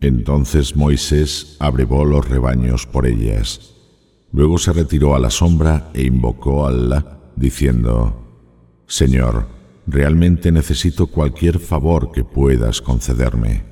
Entonces Moisés abrevó los rebaños por ellas. Luego se retiró a la sombra e invocó a Allah, diciendo, Señor, realmente necesito cualquier favor que puedas concederme.